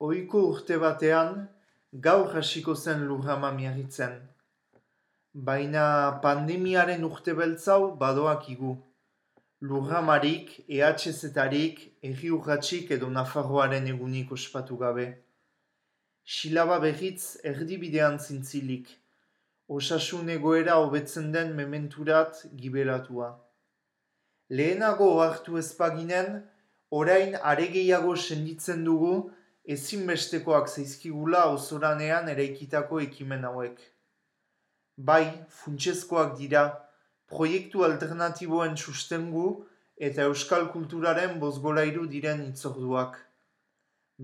Oiko urte batean, gaur hasiko zen lurrama miagitzen. Baina pandemiaren urte beltzau badoak igu. Lurramarik, EHZ-etarik, erri urratxik edo Nafarroaren egunik ospatu gabe. Silaba behitz erdibidean zintzilik. Osasun egoera hobetzen den mementurat gibelatua. Lehenago hartu ezpaginen, orain aregeiago senditzen dugu, ezinbestekoak zaizkigula osoranean eraikitako ekimen hauek. Bai, funtsezkoak dira, proiektu alternatiboen sustengu eta euskal kulturaren bozgolairu diren itzorduak.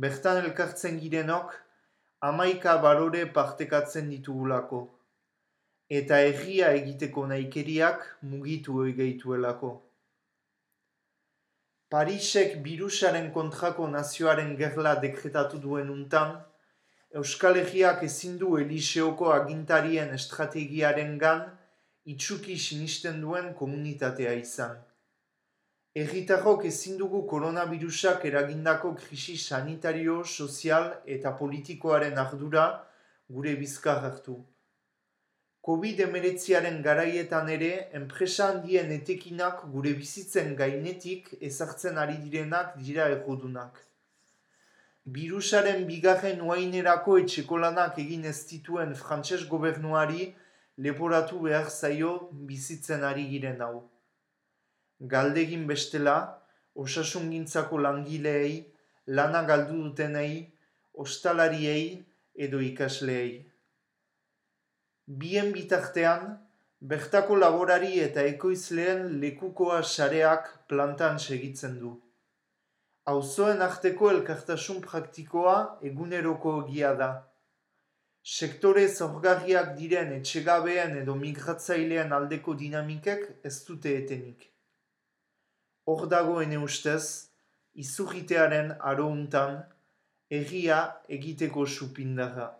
Bertan elkartzen girenok, amaika balore partekatzen ditugulako. Eta erria egiteko naikeriak mugitu egeituelako. Parisek birusaren kontrako nazioaren gerla dekretatu duen untan, Euskal Herriak ezin du Eliseoko agintarien estrategiaren gan itxuki sinisten duen komunitatea izan. Erritarrok ezin dugu koronavirusak eragindako krisi sanitario, sozial eta politikoaren ardura gure bizkar hartu. COVID-19 garaietan ere, enpresa handien etekinak gure bizitzen gainetik ezartzen ari direnak dira errodunak. Birusaren bigarren uainerako etxekolanak egin ez dituen frantses gobernuari leporatu behar zaio bizitzen ari giren hau. Galdegin bestela, osasungintzako langileei, lana galdu dutenei, ostalariei edo ikasleei. Bien bitartean, bertako laborari eta ekoizleen lekukoa sareak plantan segitzen du. Auzoen arteko elkartasun praktikoa eguneroko egia da. Sektore zorgarriak diren etxegabeen edo migratzailean aldeko dinamikek ez dute etenik. Hor dagoen ustez, izurritearen arountan, erria egiteko supindarra.